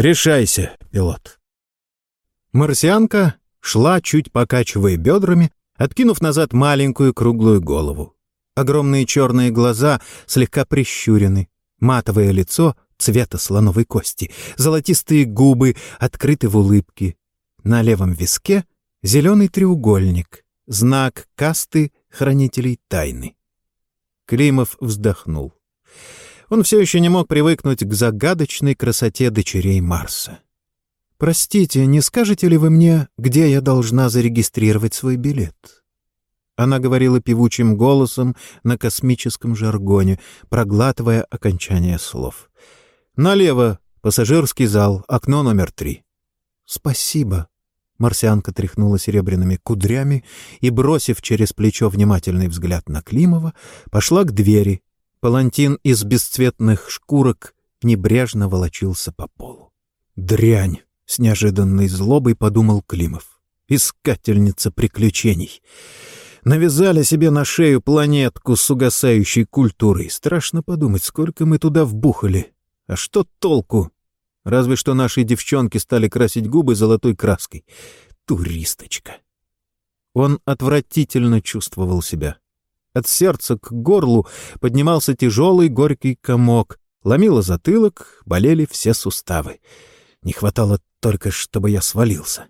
Решайся, пилот. Марсианка шла, чуть покачивая бедрами, откинув назад маленькую круглую голову. Огромные черные глаза слегка прищурены, матовое лицо цвета слоновой кости, золотистые губы открыты в улыбке. На левом виске зеленый треугольник, знак касты хранителей тайны. Климов вздохнул. Он все еще не мог привыкнуть к загадочной красоте дочерей Марса. «Простите, не скажете ли вы мне, где я должна зарегистрировать свой билет?» Она говорила певучим голосом на космическом жаргоне, проглатывая окончание слов. «Налево, пассажирский зал, окно номер три». «Спасибо». Марсианка тряхнула серебряными кудрями и, бросив через плечо внимательный взгляд на Климова, пошла к двери. Палантин из бесцветных шкурок небрежно волочился по полу. «Дрянь!» С неожиданной злобой подумал Климов. Искательница приключений. Навязали себе на шею планетку с угасающей культурой. Страшно подумать, сколько мы туда вбухали. А что толку? Разве что наши девчонки стали красить губы золотой краской. Туристочка. Он отвратительно чувствовал себя. От сердца к горлу поднимался тяжелый горький комок, ломило затылок, болели все суставы. Не хватало только чтобы я свалился.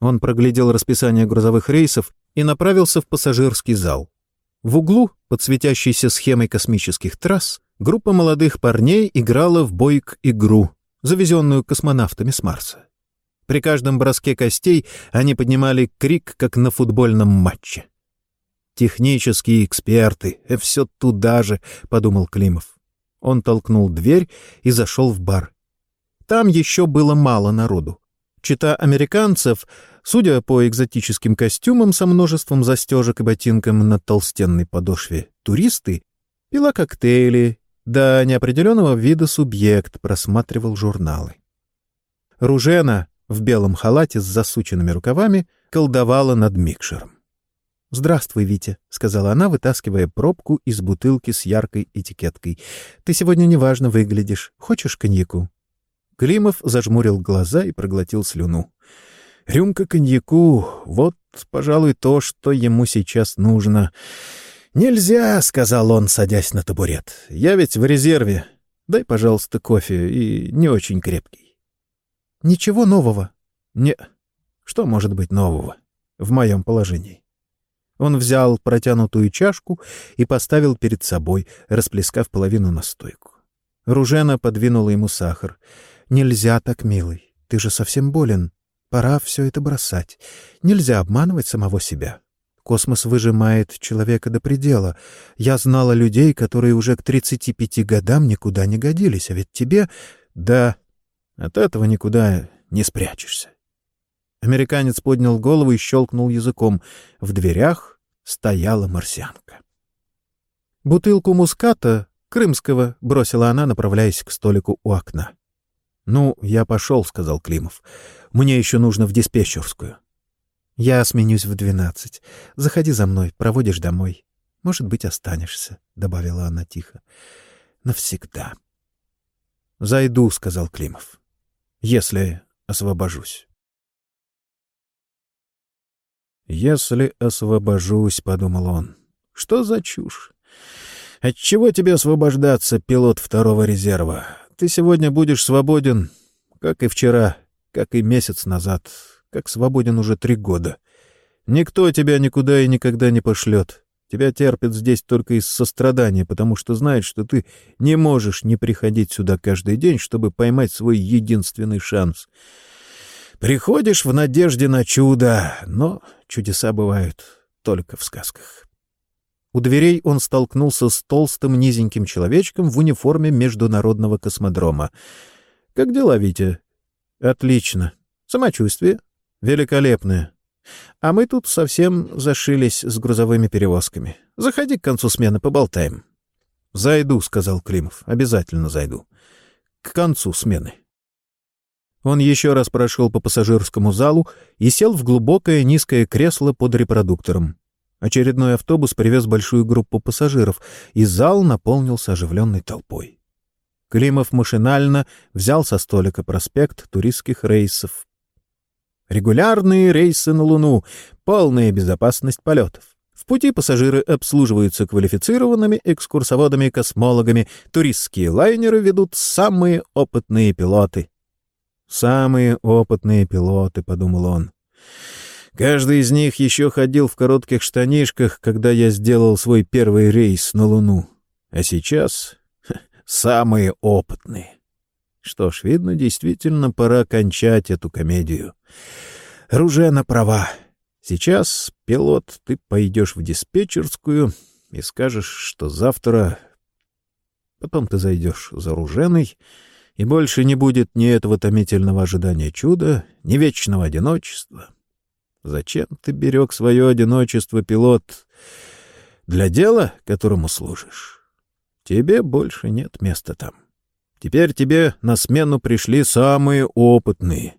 Он проглядел расписание грузовых рейсов и направился в пассажирский зал. В углу, под светящейся схемой космических трасс, группа молодых парней играла в бойк-игру, завезенную космонавтами с Марса. При каждом броске костей они поднимали крик, как на футбольном матче. «Технические эксперты, э, все туда же», — подумал Климов. Он толкнул дверь и зашел в бар. Там еще было мало народу. Чита американцев, судя по экзотическим костюмам со множеством застежек и ботинкам на толстенной подошве, туристы, пила коктейли, да неопределенного вида субъект просматривал журналы. Ружена в белом халате с засученными рукавами колдовала над микшером. «Здравствуй, Витя», — сказала она, вытаскивая пробку из бутылки с яркой этикеткой. «Ты сегодня неважно выглядишь. Хочешь коньяку?» Климов зажмурил глаза и проглотил слюну. Рюмка коньяку — вот, пожалуй, то, что ему сейчас нужно. «Нельзя», — сказал он, садясь на табурет. «Я ведь в резерве. Дай, пожалуйста, кофе, и не очень крепкий». «Ничего нового?» «Не. Что может быть нового в моем положении?» Он взял протянутую чашку и поставил перед собой, расплескав половину на стойку. Ружена подвинула ему сахар. Нельзя так, милый. Ты же совсем болен. Пора все это бросать. Нельзя обманывать самого себя. Космос выжимает человека до предела. Я знала людей, которые уже к 35 годам никуда не годились, а ведь тебе... Да, от этого никуда не спрячешься. Американец поднял голову и щелкнул языком. В дверях стояла марсианка. Бутылку муската, крымского, бросила она, направляясь к столику у окна. «Ну, я пошел», — сказал Климов. «Мне еще нужно в диспетчерскую». «Я сменюсь в двенадцать. Заходи за мной, проводишь домой. Может быть, останешься», — добавила она тихо. «Навсегда». «Зайду», — сказал Климов. «Если освобожусь». «Если освобожусь», — подумал он. «Что за чушь? Отчего тебе освобождаться, пилот второго резерва? Ты сегодня будешь свободен, как и вчера, как и месяц назад, как свободен уже три года. Никто тебя никуда и никогда не пошлет. Тебя терпят здесь только из сострадания, потому что знают, что ты не можешь не приходить сюда каждый день, чтобы поймать свой единственный шанс. Приходишь в надежде на чудо, но чудеса бывают только в сказках. У дверей он столкнулся с толстым низеньким человечком в униформе международного космодрома. «Как дела, Витя?» «Отлично. Самочувствие?» «Великолепное. А мы тут совсем зашились с грузовыми перевозками. Заходи к концу смены, поболтаем». «Зайду», — сказал Климов. «Обязательно зайду. К концу смены». Он еще раз прошел по пассажирскому залу и сел в глубокое низкое кресло под репродуктором. Очередной автобус привез большую группу пассажиров, и зал наполнился оживленной толпой. Климов машинально взял со столика проспект туристских рейсов. Регулярные рейсы на Луну, полная безопасность полетов. В пути пассажиры обслуживаются квалифицированными экскурсоводами-космологами, туристские лайнеры ведут самые опытные пилоты. «Самые опытные пилоты», — подумал он. «Каждый из них еще ходил в коротких штанишках, когда я сделал свой первый рейс на Луну. А сейчас самые опытные. Что ж, видно, действительно пора кончать эту комедию. Ружена права. Сейчас, пилот, ты пойдешь в диспетчерскую и скажешь, что завтра... Потом ты зайдешь за Руженой, и больше не будет ни этого томительного ожидания чуда, ни вечного одиночества. Зачем ты берег свое одиночество, пилот? Для дела, которому служишь. Тебе больше нет места там. Теперь тебе на смену пришли самые опытные.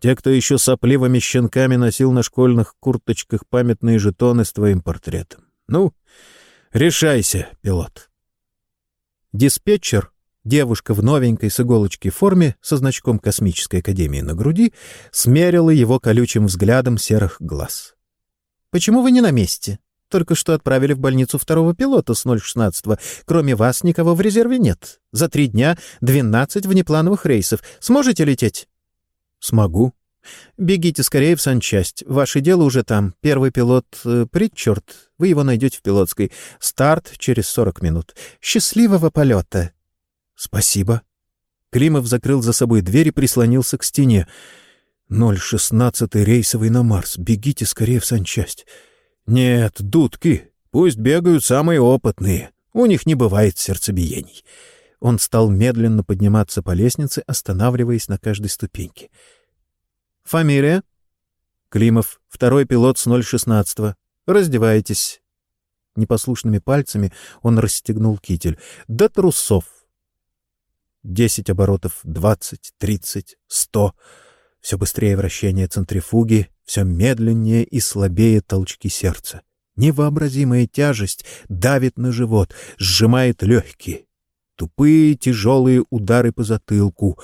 Те, кто еще сопливыми щенками носил на школьных курточках памятные жетоны с твоим портретом. Ну, решайся, пилот. Диспетчер, девушка в новенькой с иголочки форме со значком Космической Академии на груди, смерила его колючим взглядом серых глаз. «Почему вы не на месте?» Только что отправили в больницу второго пилота с 016 Кроме вас никого в резерве нет. За три дня 12 внеплановых рейсов. Сможете лететь? Смогу. Бегите скорее в санчасть. Ваше дело уже там. Первый пилот э, Притчорт. Вы его найдете в пилотской. Старт через 40 минут. Счастливого полета. Спасибо. Климов закрыл за собой дверь и прислонился к стене. 016 рейсовый на Марс. Бегите скорее в санчасть. Нет, дудки. Пусть бегают самые опытные. У них не бывает сердцебиений. Он стал медленно подниматься по лестнице, останавливаясь на каждой ступеньке. «Фамилия?» «Климов, второй пилот с 016-го. Раздевайтесь». Непослушными пальцами он расстегнул китель. «До трусов». Десять оборотов, двадцать, тридцать, сто. Все быстрее вращение центрифуги, все медленнее и слабее толчки сердца. Невообразимая тяжесть давит на живот, сжимает легкие. Тупые тяжелые удары по затылку.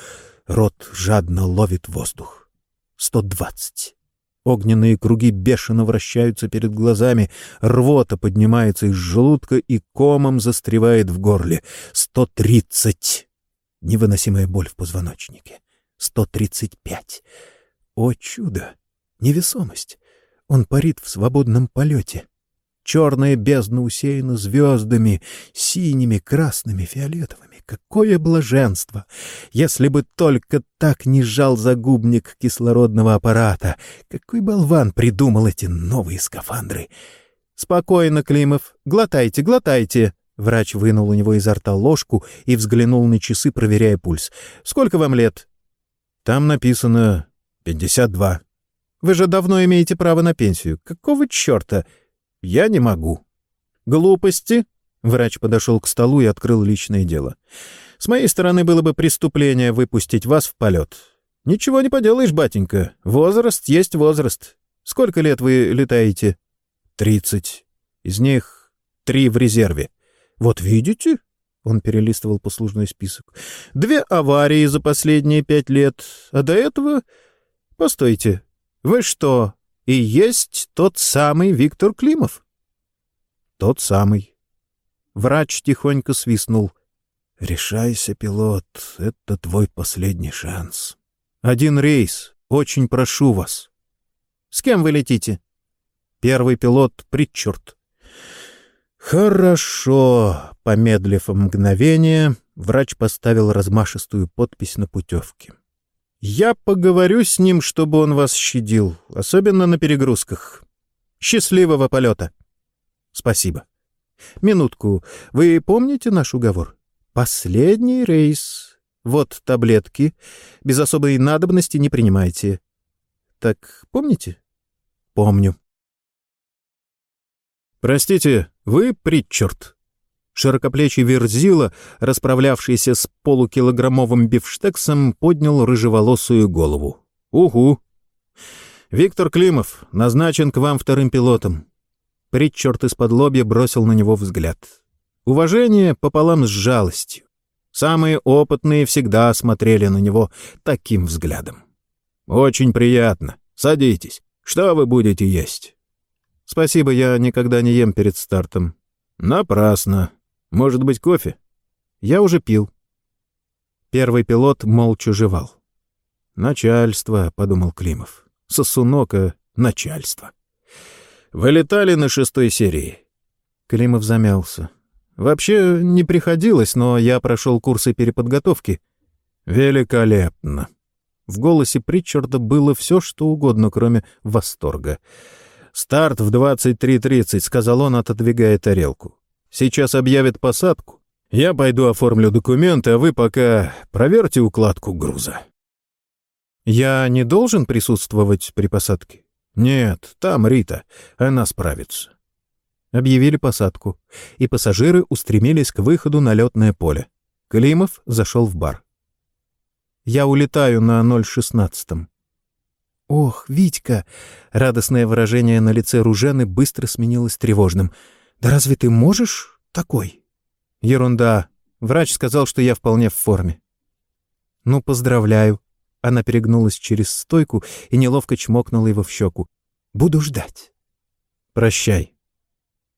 Рот жадно ловит воздух. Сто двадцать. Огненные круги бешено вращаются перед глазами, рвота поднимается из желудка и комом застревает в горле. Сто тридцать. Невыносимая боль в позвоночнике. 135. О чудо! Невесомость! Он парит в свободном полете. Черная бездна усеяна звездами, синими, красными, фиолетовыми. Какое блаженство! Если бы только так не сжал загубник кислородного аппарата! Какой болван придумал эти новые скафандры! «Спокойно, Климов. Глотайте, глотайте!» Врач вынул у него изо рта ложку и взглянул на часы, проверяя пульс. «Сколько вам лет?» Там написано пятьдесят два. Вы же давно имеете право на пенсию. Какого черта? Я не могу. Глупости? Врач подошел к столу и открыл личное дело. С моей стороны было бы преступление выпустить вас в полет. Ничего не поделаешь, батенька. Возраст есть возраст. Сколько лет вы летаете? Тридцать. Из них три в резерве. Вот видите? Он перелистывал послужной список. «Две аварии за последние пять лет, а до этого... Постойте, вы что, и есть тот самый Виктор Климов?» «Тот самый». Врач тихонько свистнул. «Решайся, пилот, это твой последний шанс. Один рейс, очень прошу вас». «С кем вы летите?» «Первый пилот Притчурт». «Хорошо», — помедлив мгновение, врач поставил размашистую подпись на путевке. «Я поговорю с ним, чтобы он вас щадил, особенно на перегрузках. Счастливого полета!» «Спасибо. Минутку. Вы помните наш уговор? Последний рейс. Вот таблетки. Без особой надобности не принимайте. Так помните?» «Помню». «Простите, вы Притчард?» Широкоплечий Верзила, расправлявшийся с полукилограммовым бифштексом, поднял рыжеволосую голову. «Угу!» «Виктор Климов назначен к вам вторым пилотом». Притчард из-под лобья бросил на него взгляд. Уважение пополам с жалостью. Самые опытные всегда смотрели на него таким взглядом. «Очень приятно. Садитесь. Что вы будете есть?» «Спасибо, я никогда не ем перед стартом». «Напрасно. Может быть, кофе?» «Я уже пил». Первый пилот молча жевал. «Начальство», — подумал Климов. «Сосунока — начальство». «Вы летали на шестой серии?» Климов замялся. «Вообще не приходилось, но я прошел курсы переподготовки». «Великолепно!» В голосе Притчарда было все, что угодно, кроме восторга. «Старт в 23.30», — сказал он, отодвигая тарелку. «Сейчас объявят посадку. Я пойду оформлю документы, а вы пока проверьте укладку груза». «Я не должен присутствовать при посадке?» «Нет, там Рита. Она справится». Объявили посадку, и пассажиры устремились к выходу на летное поле. Климов зашел в бар. «Я улетаю на 016-м». «Ох, Витька!» — радостное выражение на лице Ружены быстро сменилось тревожным. «Да разве ты можешь такой?» «Ерунда. Врач сказал, что я вполне в форме». «Ну, поздравляю. Она перегнулась через стойку и неловко чмокнула его в щеку. «Буду ждать». «Прощай».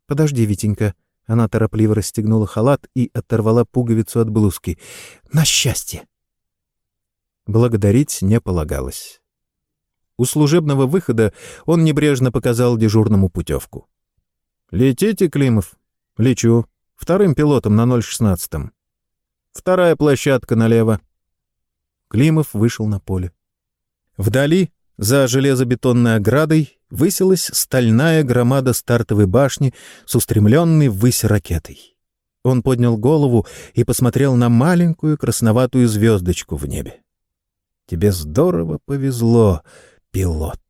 «Подожди, Витенька». Она торопливо расстегнула халат и оторвала пуговицу от блузки. «На счастье!» Благодарить не полагалось. У служебного выхода он небрежно показал дежурному путевку. «Летите, Климов?» «Лечу. Вторым пилотом на 016-м. Вторая площадка налево. Климов вышел на поле. Вдали, за железобетонной оградой, высилась стальная громада стартовой башни с устремленной ввысь ракетой. Он поднял голову и посмотрел на маленькую красноватую звездочку в небе. «Тебе здорово повезло, пилот!»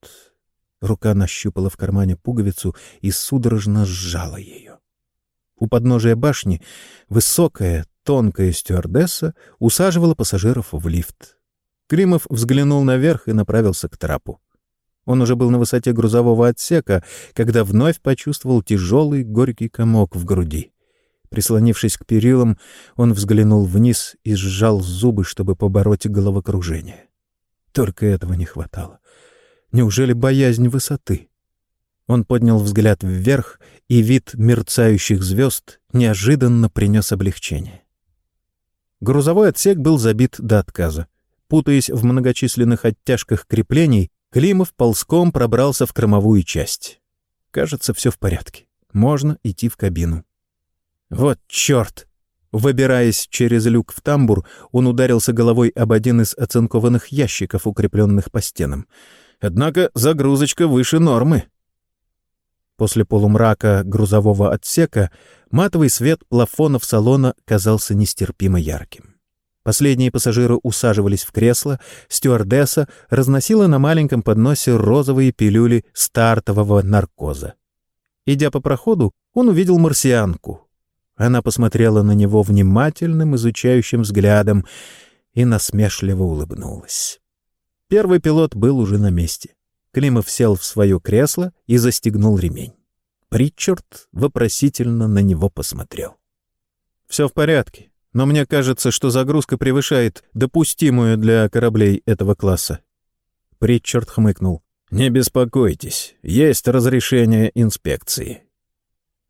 Рука нащупала в кармане пуговицу и судорожно сжала ее. У подножия башни высокая, Тонкая стюардесса усаживала пассажиров в лифт. Климов взглянул наверх и направился к трапу. Он уже был на высоте грузового отсека, когда вновь почувствовал тяжелый горький комок в груди. Прислонившись к перилам, он взглянул вниз и сжал зубы, чтобы побороть головокружение. Только этого не хватало. Неужели боязнь высоты? Он поднял взгляд вверх, и вид мерцающих звезд неожиданно принес облегчение. Грузовой отсек был забит до отказа. Путаясь в многочисленных оттяжках креплений, Климов ползком пробрался в кормовую часть. Кажется, все в порядке. Можно идти в кабину. Вот черт! Выбираясь через люк в тамбур, он ударился головой об один из оцинкованных ящиков, укрепленных по стенам. Однако загрузочка выше нормы. После полумрака грузового отсека матовый свет плафонов салона казался нестерпимо ярким. Последние пассажиры усаживались в кресло, стюардесса разносила на маленьком подносе розовые пилюли стартового наркоза. Идя по проходу, он увидел марсианку. Она посмотрела на него внимательным, изучающим взглядом и насмешливо улыбнулась. Первый пилот был уже на месте. Климов сел в свое кресло и застегнул ремень. Притчард вопросительно на него посмотрел. «Все в порядке, но мне кажется, что загрузка превышает допустимую для кораблей этого класса». Притчард хмыкнул. «Не беспокойтесь, есть разрешение инспекции».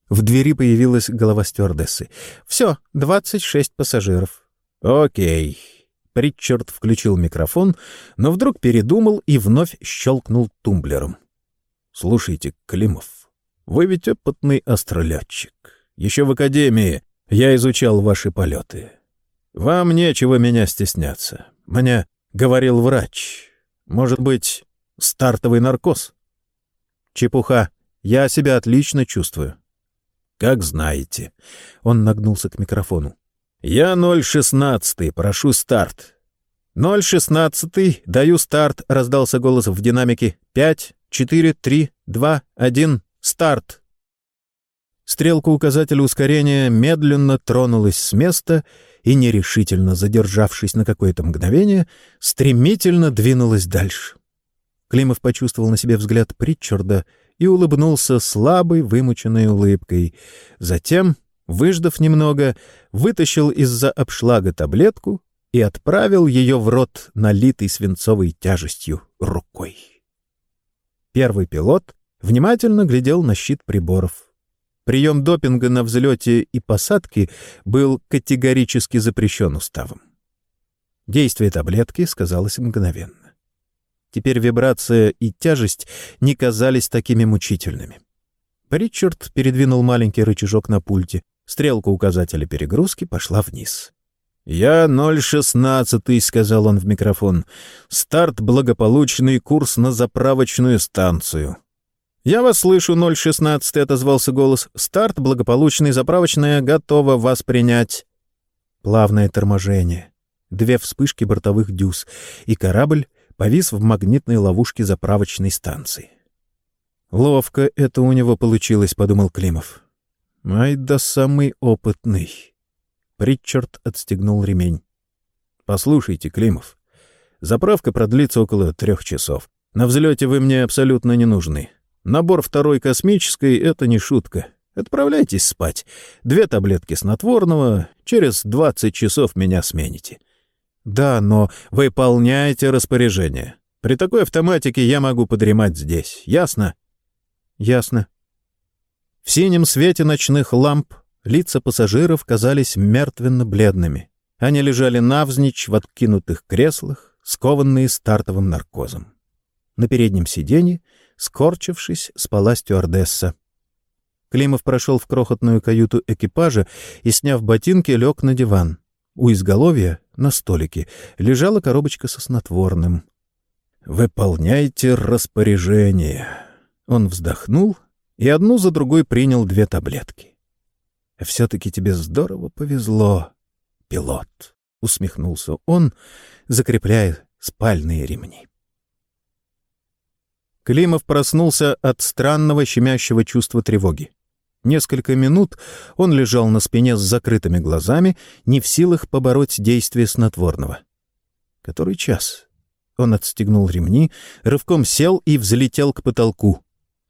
В двери появилась голова стюардессы. «Все, двадцать шесть пассажиров». «Окей». Притчард включил микрофон, но вдруг передумал и вновь щелкнул тумблером. «Слушайте, Климов, вы ведь опытный астролетчик. Еще в академии я изучал ваши полеты. Вам нечего меня стесняться. Мне говорил врач. Может быть, стартовый наркоз? Чепуха. Я себя отлично чувствую. Как знаете. Он нагнулся к микрофону. «Я 016, прошу старт». «016, даю старт», — раздался голос в динамике. «Пять, четыре, три, два, один, старт». Стрелка указателя ускорения медленно тронулась с места и, нерешительно задержавшись на какое-то мгновение, стремительно двинулась дальше. Климов почувствовал на себе взгляд Притчарда и улыбнулся слабой, вымученной улыбкой. Затем Выждав немного, вытащил из-за обшлага таблетку и отправил ее в рот, налитый свинцовой тяжестью рукой. Первый пилот внимательно глядел на щит приборов. Прием допинга на взлете и посадке был категорически запрещен уставом. Действие таблетки сказалось мгновенно. Теперь вибрация и тяжесть не казались такими мучительными. Ричард передвинул маленький рычажок на пульте. Стрелка указателя перегрузки пошла вниз. «Я 016», — сказал он в микрофон. «Старт благополучный, курс на заправочную станцию». «Я вас слышу, 016», — отозвался голос. «Старт благополучный, заправочная готова вас принять». Плавное торможение. Две вспышки бортовых дюз, и корабль повис в магнитной ловушке заправочной станции. «Ловко это у него получилось», — подумал Климов. «Ай да самый опытный». Притчард отстегнул ремень. «Послушайте, Климов, заправка продлится около трех часов. На взлете вы мне абсолютно не нужны. Набор второй космической — это не шутка. Отправляйтесь спать. Две таблетки снотворного, через двадцать часов меня смените. «Да, но выполняйте распоряжение. При такой автоматике я могу подремать здесь. Ясно?» «Ясно». В синем свете ночных ламп лица пассажиров казались мертвенно-бледными. Они лежали навзничь в откинутых креслах, скованные стартовым наркозом. На переднем сиденье, скорчившись, спала стюардесса. Климов прошел в крохотную каюту экипажа и, сняв ботинки, лег на диван. У изголовья, на столике, лежала коробочка со снотворным. «Выполняйте распоряжение». Он вздохнул и одну за другой принял две таблетки. «Все-таки тебе здорово повезло, пилот», — усмехнулся он, закрепляя спальные ремни. Климов проснулся от странного щемящего чувства тревоги. Несколько минут он лежал на спине с закрытыми глазами, не в силах побороть действие снотворного. Который час? Он отстегнул ремни, рывком сел и взлетел к потолку.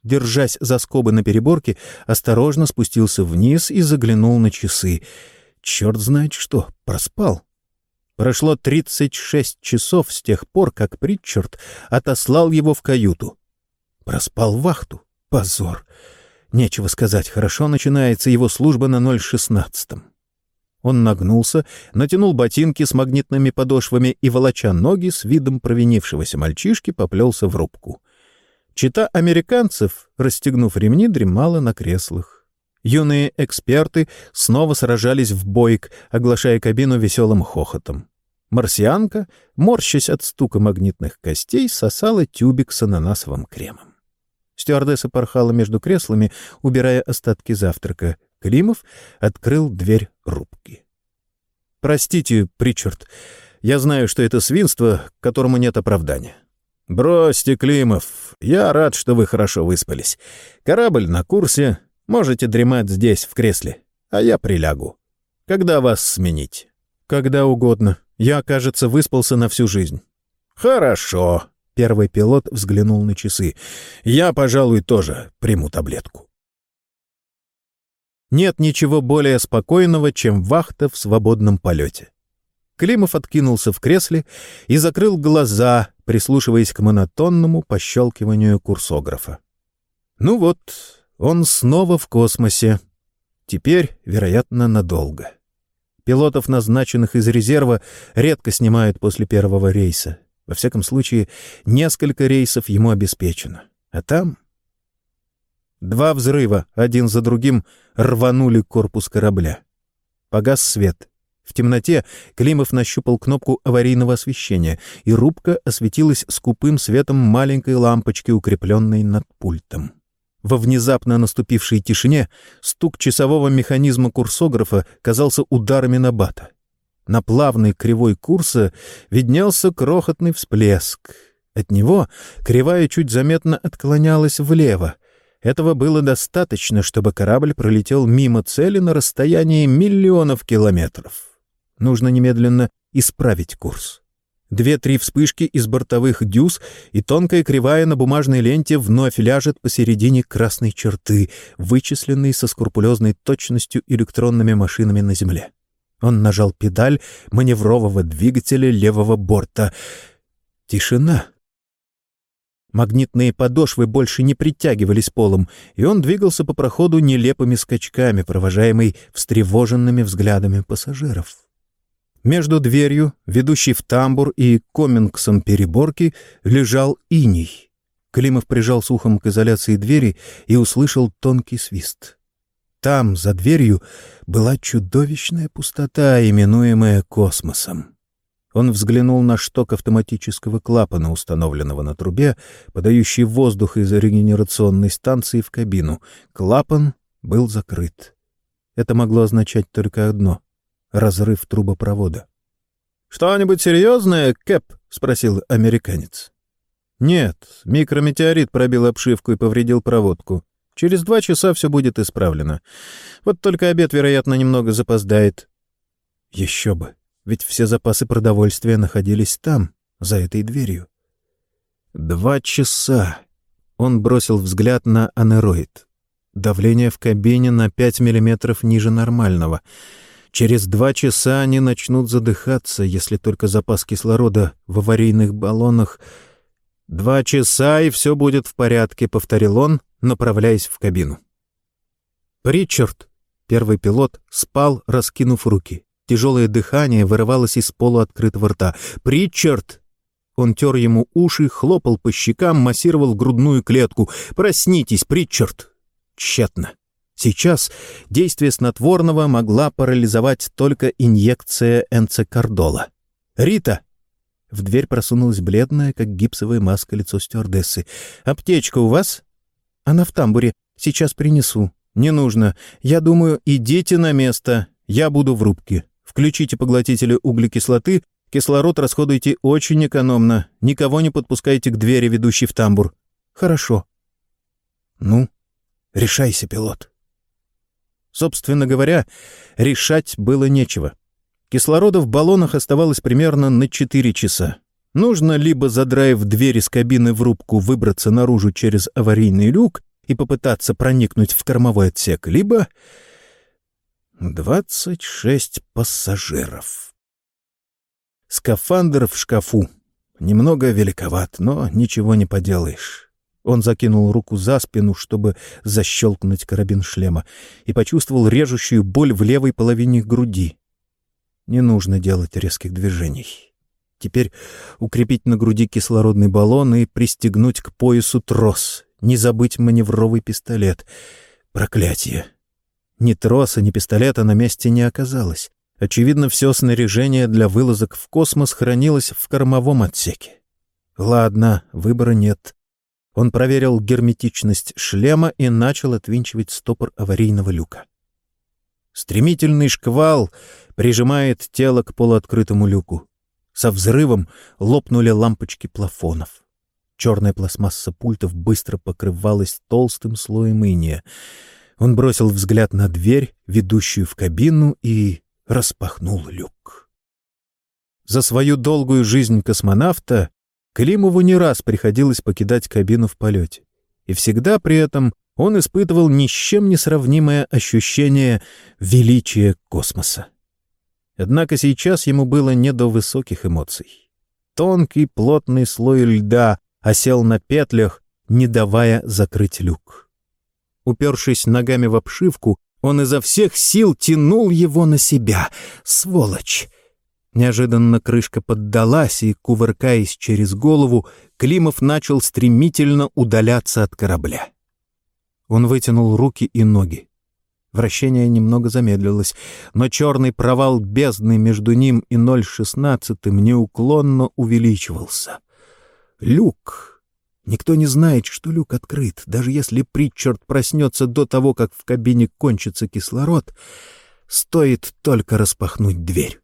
Держась за скобы на переборке, осторожно спустился вниз и заглянул на часы. Черт знает что, проспал. Прошло 36 часов с тех пор, как Притчард отослал его в каюту. Проспал вахту. Позор. Нечего сказать, хорошо начинается его служба на 016-м. Он нагнулся, натянул ботинки с магнитными подошвами и, волоча ноги, с видом провинившегося мальчишки, поплелся в рубку. Чита американцев, расстегнув ремни, дремала на креслах. Юные эксперты снова сражались в бойк, оглашая кабину веселым хохотом. Марсианка, морщась от стука магнитных костей, сосала тюбик с ананасовым кремом. Стюардесса порхала между креслами, убирая остатки завтрака. Климов открыл дверь рубки. «Простите, Причард, я знаю, что это свинство, которому нет оправдания». «Бросьте, Климов, я рад, что вы хорошо выспались. Корабль на курсе, можете дремать здесь, в кресле, а я прилягу. Когда вас сменить?» «Когда угодно. Я, кажется, выспался на всю жизнь». «Хорошо», Первый пилот взглянул на часы. «Я, пожалуй, тоже приму таблетку». Нет ничего более спокойного, чем вахта в свободном полете. Климов откинулся в кресле и закрыл глаза, прислушиваясь к монотонному пощелкиванию курсографа. Ну вот, он снова в космосе. Теперь, вероятно, надолго. Пилотов, назначенных из резерва, редко снимают после первого рейса. Во всяком случае, несколько рейсов ему обеспечено. А там... Два взрыва, один за другим, рванули корпус корабля. Погас свет. В темноте Климов нащупал кнопку аварийного освещения, и рубка осветилась скупым светом маленькой лампочки, укрепленной над пультом. Во внезапно наступившей тишине стук часового механизма курсографа казался ударами на бата. На плавной кривой курса виднелся крохотный всплеск. От него кривая чуть заметно отклонялась влево. Этого было достаточно, чтобы корабль пролетел мимо цели на расстоянии миллионов километров. Нужно немедленно исправить курс. Две-три вспышки из бортовых дюз, и тонкая кривая на бумажной ленте вновь ляжет посередине красной черты, вычисленной со скрупулезной точностью электронными машинами на Земле. Он нажал педаль маневрового двигателя левого борта. Тишина. Магнитные подошвы больше не притягивались полом, и он двигался по проходу нелепыми скачками, провожаемый встревоженными взглядами пассажиров. Между дверью, ведущей в тамбур и комингсом переборки, лежал иней. Климов прижал ухом к изоляции двери и услышал тонкий свист. Там, за дверью, была чудовищная пустота, именуемая космосом. Он взглянул на шток автоматического клапана, установленного на трубе, подающий воздух из регенерационной станции в кабину. Клапан был закрыт. Это могло означать только одно — разрыв трубопровода. «Что-нибудь серьезное, Кэп?» — спросил американец. «Нет, микрометеорит пробил обшивку и повредил проводку. Через два часа все будет исправлено. Вот только обед, вероятно, немного запоздает». «Еще бы. Ведь все запасы продовольствия находились там, за этой дверью. Два часа. Он бросил взгляд на анероид. Давление в кабине на 5 миллиметров ниже нормального. Через два часа они начнут задыхаться, если только запас кислорода в аварийных баллонах... «Два часа, и все будет в порядке», — повторил он, направляясь в кабину. Причард, первый пилот, спал, раскинув руки. Тяжелое дыхание вырывалось из полуоткрытого рта. «Причард!» Он тер ему уши, хлопал по щекам, массировал грудную клетку. «Проснитесь, Причард!» Тщетно. Сейчас действие снотворного могла парализовать только инъекция энцекардола. «Рита!» В дверь просунулась бледная, как гипсовая маска, лицо стюардессы. «Аптечка у вас?» «Она в тамбуре. Сейчас принесу». «Не нужно. Я думаю, идите на место. Я буду в рубке». Включите поглотители углекислоты, кислород расходуйте очень экономно, никого не подпускайте к двери, ведущей в тамбур. Хорошо. Ну, решайся, пилот. Собственно говоря, решать было нечего. Кислорода в баллонах оставалось примерно на 4 часа. Нужно либо, задраив дверь из кабины в рубку, выбраться наружу через аварийный люк и попытаться проникнуть в кормовой отсек, либо Двадцать шесть пассажиров. Скафандр в шкафу. Немного великоват, но ничего не поделаешь. Он закинул руку за спину, чтобы защелкнуть карабин шлема, и почувствовал режущую боль в левой половине груди. Не нужно делать резких движений. Теперь укрепить на груди кислородный баллон и пристегнуть к поясу трос. Не забыть маневровый пистолет. Проклятие! Ни троса, ни пистолета на месте не оказалось. Очевидно, все снаряжение для вылазок в космос хранилось в кормовом отсеке. Ладно, выбора нет. Он проверил герметичность шлема и начал отвинчивать стопор аварийного люка. Стремительный шквал прижимает тело к полуоткрытому люку. Со взрывом лопнули лампочки плафонов. Черная пластмасса пультов быстро покрывалась толстым слоем иния. Он бросил взгляд на дверь, ведущую в кабину, и распахнул люк. За свою долгую жизнь космонавта Климову не раз приходилось покидать кабину в полете. И всегда при этом он испытывал ни с чем не сравнимое ощущение величия космоса. Однако сейчас ему было не до высоких эмоций. Тонкий плотный слой льда осел на петлях, не давая закрыть люк. Упершись ногами в обшивку, он изо всех сил тянул его на себя. Сволочь! Неожиданно крышка поддалась, и, кувыркаясь через голову, Климов начал стремительно удаляться от корабля. Он вытянул руки и ноги. Вращение немного замедлилось, но черный провал бездны между ним и 0,16 неуклонно увеличивался. Люк Никто не знает, что люк открыт. Даже если Притчард проснется до того, как в кабине кончится кислород, стоит только распахнуть дверь.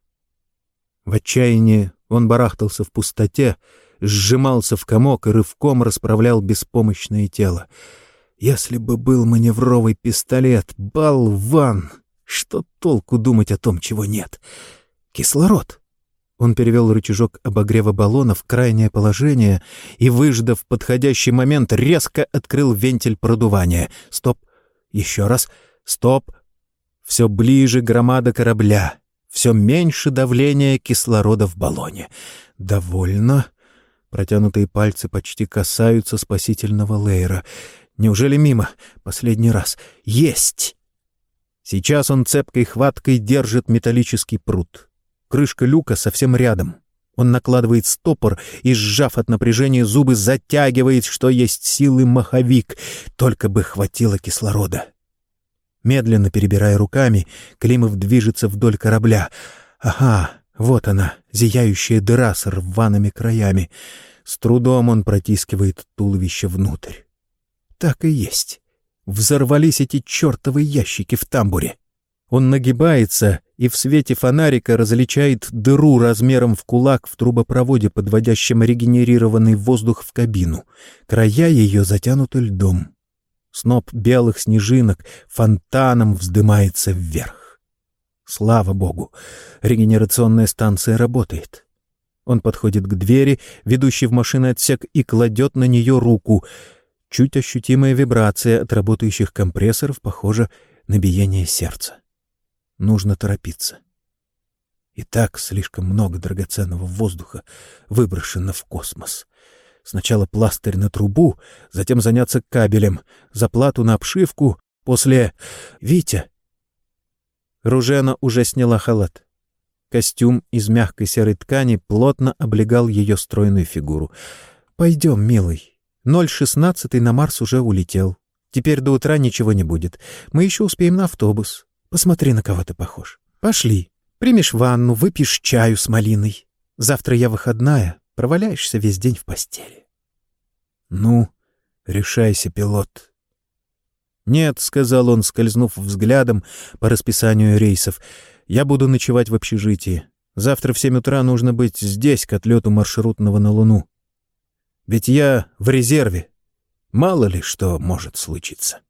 В отчаянии он барахтался в пустоте, сжимался в комок и рывком расправлял беспомощное тело. Если бы был маневровый пистолет, болван! Что толку думать о том, чего нет? Кислород. Он перевел рычажок обогрева баллона в крайнее положение и, выждав подходящий момент, резко открыл вентиль продувания. Стоп. Еще раз. Стоп. Все ближе громада корабля. Все меньше давления кислорода в баллоне. Довольно. Протянутые пальцы почти касаются спасительного лейера. Неужели мимо? Последний раз. Есть! Сейчас он цепкой хваткой держит металлический пруд. Крышка люка совсем рядом. Он накладывает стопор и, сжав от напряжения зубы, затягивает, что есть силы маховик. Только бы хватило кислорода. Медленно перебирая руками, Климов движется вдоль корабля. Ага, вот она, зияющая дыра с рваными краями. С трудом он протискивает туловище внутрь. Так и есть. Взорвались эти чертовы ящики в тамбуре. Он нагибается и в свете фонарика различает дыру размером в кулак в трубопроводе, подводящем регенерированный воздух в кабину. Края ее затянуты льдом. Сноп белых снежинок фонтаном вздымается вверх. Слава богу, регенерационная станция работает. Он подходит к двери, ведущей в машинный отсек, и кладет на нее руку. Чуть ощутимая вибрация от работающих компрессоров похожа на биение сердца. Нужно торопиться. И так слишком много драгоценного воздуха выброшено в космос. Сначала пластырь на трубу, затем заняться кабелем, заплату на обшивку, после... Витя! Ружена уже сняла халат. Костюм из мягкой серой ткани плотно облегал ее стройную фигуру. «Пойдем, милый. 016 на Марс уже улетел. Теперь до утра ничего не будет. Мы еще успеем на автобус. Посмотри, на кого ты похож. Пошли. Примешь ванну, выпьешь чаю с малиной. Завтра я выходная, проваляешься весь день в постели. Ну, решайся, пилот. Нет, сказал он, скользнув взглядом по расписанию рейсов. Я буду ночевать в общежитии. Завтра в семь утра нужно быть здесь к отлету маршрутного на Луну. Ведь я в резерве. Мало ли что может случиться.